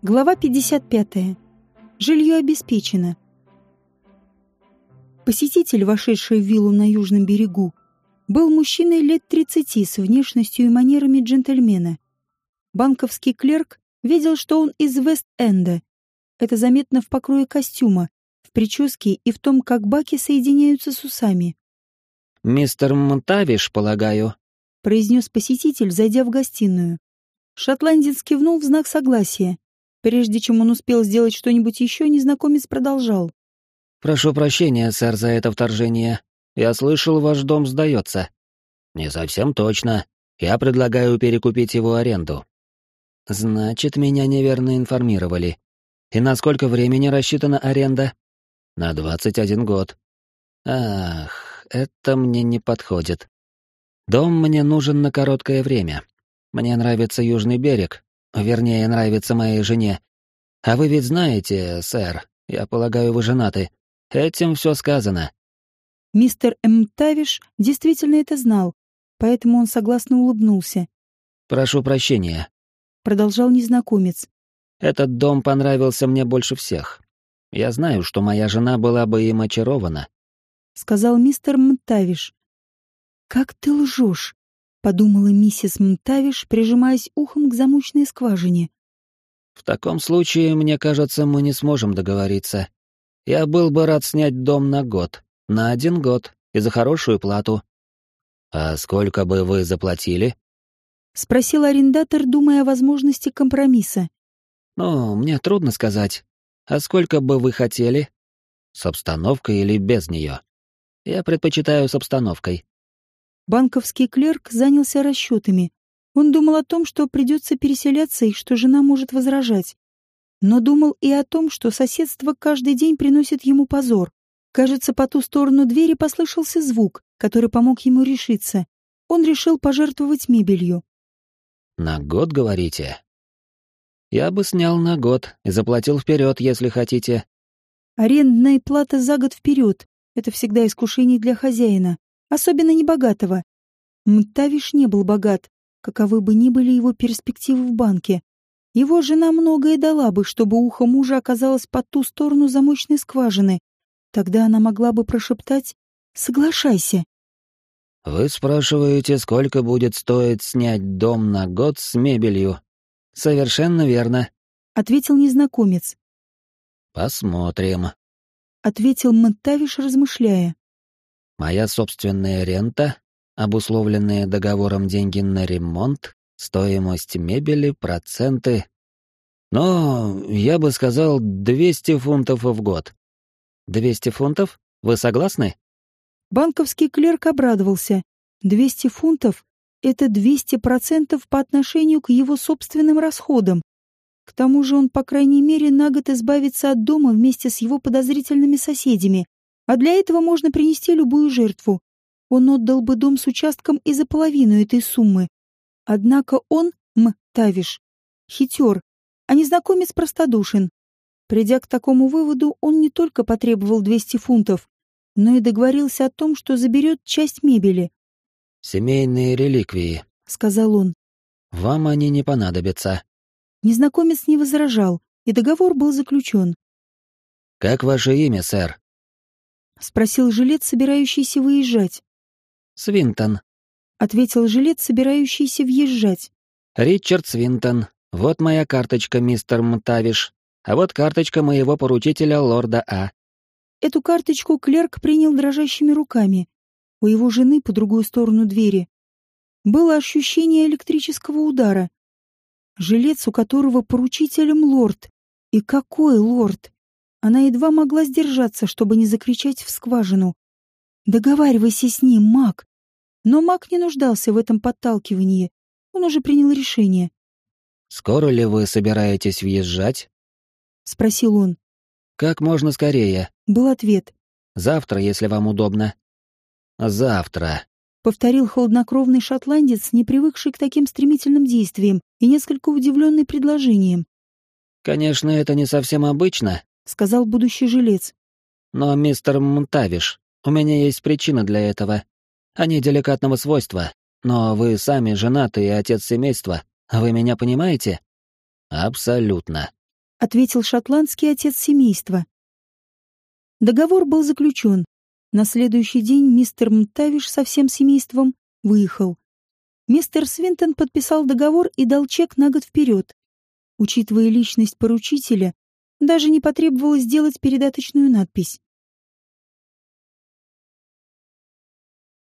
Глава 55. Жилье обеспечено. Посетитель, вошедший в виллу на южном берегу, был мужчиной лет 30 с внешностью и манерами джентльмена. Банковский клерк видел, что он из Вест-Энда. Это заметно в покрое костюма, в прическе и в том, как баки соединяются с усами. «Мистер Монтавиш, полагаю», — произнес посетитель, зайдя в гостиную. Шотландец кивнул в знак согласия. Прежде чем он успел сделать что-нибудь еще, незнакомец продолжал. «Прошу прощения, сэр, за это вторжение. Я слышал, ваш дом сдается». «Не совсем точно. Я предлагаю перекупить его аренду». «Значит, меня неверно информировали. И на сколько времени рассчитана аренда?» «На двадцать один год». «Ах, это мне не подходит. Дом мне нужен на короткое время. Мне нравится Южный берег, вернее, нравится моей жене. А вы ведь знаете, сэр, я полагаю, вы женаты. Этим все сказано. Мистер М. Тавиш действительно это знал, поэтому он согласно улыбнулся. «Прошу прощения», — продолжал незнакомец. «Этот дом понравился мне больше всех. Я знаю, что моя жена была бы им очарована», — сказал мистер Мтавиш. «Как ты лжешь!» — подумала миссис Мтавиш, прижимаясь ухом к замочной скважине. «В таком случае, мне кажется, мы не сможем договориться. Я был бы рад снять дом на год, на один год, и за хорошую плату». «А сколько бы вы заплатили?» — спросил арендатор, думая о возможности компромисса. «Ну, мне трудно сказать. А сколько бы вы хотели? С обстановкой или без нее? Я предпочитаю с обстановкой. Банковский клерк занялся расчетами. Он думал о том, что придется переселяться и что жена может возражать. Но думал и о том, что соседство каждый день приносит ему позор. Кажется, по ту сторону двери послышался звук, который помог ему решиться. Он решил пожертвовать мебелью. «На год, говорите?» «Я бы снял на год и заплатил вперед, если хотите». Арендная плата за год вперед — это всегда искушение для хозяина особенно небогатого. Мтавиш не был богат, каковы бы ни были его перспективы в банке. Его жена многое дала бы, чтобы ухо мужа оказалось по ту сторону замочной скважины. Тогда она могла бы прошептать «Соглашайся». «Вы спрашиваете, сколько будет стоить снять дом на год с мебелью?» «Совершенно верно», — ответил незнакомец. «Посмотрим», — ответил Мтавиш, размышляя. Моя собственная рента, обусловленные договором деньги на ремонт, стоимость мебели, проценты. Но я бы сказал 200 фунтов в год. 200 фунтов? Вы согласны? Банковский клерк обрадовался. 200 фунтов — это 200% по отношению к его собственным расходам. К тому же он, по крайней мере, на год избавится от дома вместе с его подозрительными соседями, а для этого можно принести любую жертву. Он отдал бы дом с участком и за половину этой суммы. Однако он, М. Тавиш, хитер, а незнакомец простодушен. Придя к такому выводу, он не только потребовал 200 фунтов, но и договорился о том, что заберет часть мебели. «Семейные реликвии», — сказал он. «Вам они не понадобятся». Незнакомец не возражал, и договор был заключен. «Как ваше имя, сэр?» — спросил жилет, собирающийся выезжать. «Свинтон», — ответил жилет, собирающийся въезжать. «Ричард Свинтон. Вот моя карточка, мистер Мтавиш. А вот карточка моего поручителя, лорда А». Эту карточку клерк принял дрожащими руками. У его жены по другую сторону двери было ощущение электрического удара. Жилец, у которого поручителем лорд. И какой лорд? Она едва могла сдержаться, чтобы не закричать в скважину. «Договаривайся с ним, маг!» Но маг не нуждался в этом подталкивании. Он уже принял решение. «Скоро ли вы собираетесь въезжать?» — спросил он. «Как можно скорее», — был ответ. «Завтра, если вам удобно». «Завтра», — повторил холоднокровный шотландец, не привыкший к таким стремительным действиям и несколько удивленный предложением. «Конечно, это не совсем обычно, сказал будущий жилец. Но, мистер Мунтавиш, у меня есть причина для этого. Они деликатного свойства, но вы сами женаты и отец семейства. Вы меня понимаете? Абсолютно. ответил шотландский отец семейства. Договор был заключен. На следующий день мистер Мтавиш со всем семейством выехал. Мистер Свинтон подписал договор и дал чек на год вперед. Учитывая личность поручителя, даже не потребовалось сделать передаточную надпись.